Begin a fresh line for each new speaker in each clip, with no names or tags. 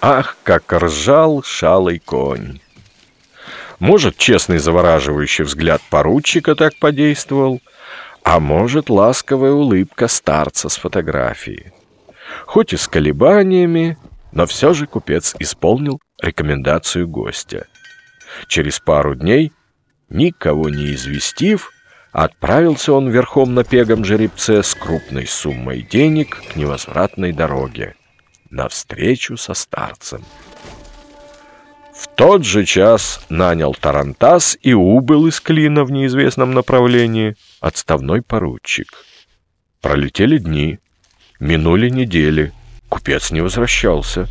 Ах, как ржал шалый конь! Может, честный завораживающий взгляд поручика так подействовал, а может, ласковая улыбка старца с фотографии. Хоть и с колебаниями, но все же купец исполнил рекомендацию гостя. Через пару дней, никого не известив, отправился он верхом на пегом жеребце с крупной суммой денег к невозвратной дороге, навстречу со старцем. В тот же час нанял Тарантас и убыл из клина в неизвестном направлении отставной поручик. Пролетели дни, минули недели, купец не возвращался.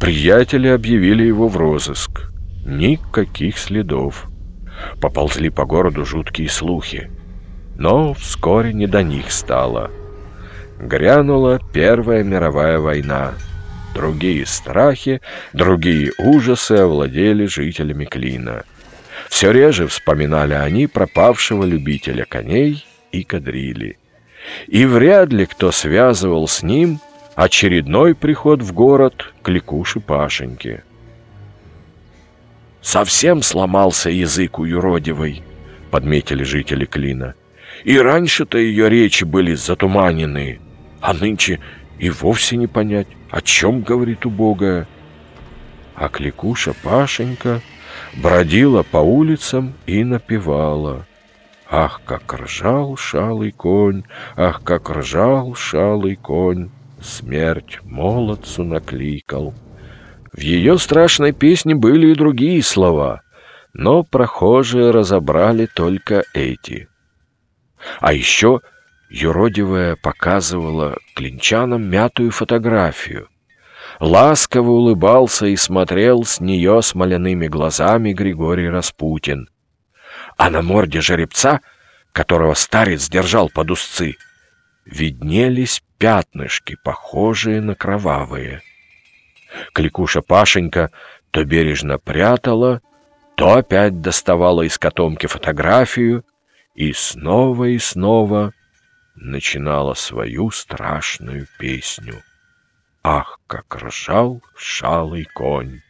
Приятели объявили его в розыск. Никаких следов. Поползли по городу жуткие слухи. Но вскоре не до них стало. Грянула Первая мировая война — Другие страхи, другие ужасы овладели жителями Клина. Все реже вспоминали они пропавшего любителя коней и кадрили. И вряд ли кто связывал с ним очередной приход в город кликуши Пашеньки. «Совсем сломался язык у юродивой», — подметили жители Клина. «И раньше-то ее речи были затуманены, а нынче и вовсе не понять, о чем говорит убогая. А кликуша Пашенька бродила по улицам и напевала. Ах, как ржал шалый конь, ах, как ржал шалый конь, смерть молодцу накликал. В ее страшной песне были и другие слова, но прохожие разобрали только эти. А еще Юродивая показывала клинчанам мятую фотографию. Ласково улыбался и смотрел с нее смоляными глазами Григорий Распутин. А на морде жеребца, которого старец держал под узцы, виднелись пятнышки, похожие на кровавые. Кликуша Пашенька то бережно прятала, то опять доставала из котомки фотографию и снова и снова начинала свою страшную песню. Ах, как ржал шалый конь!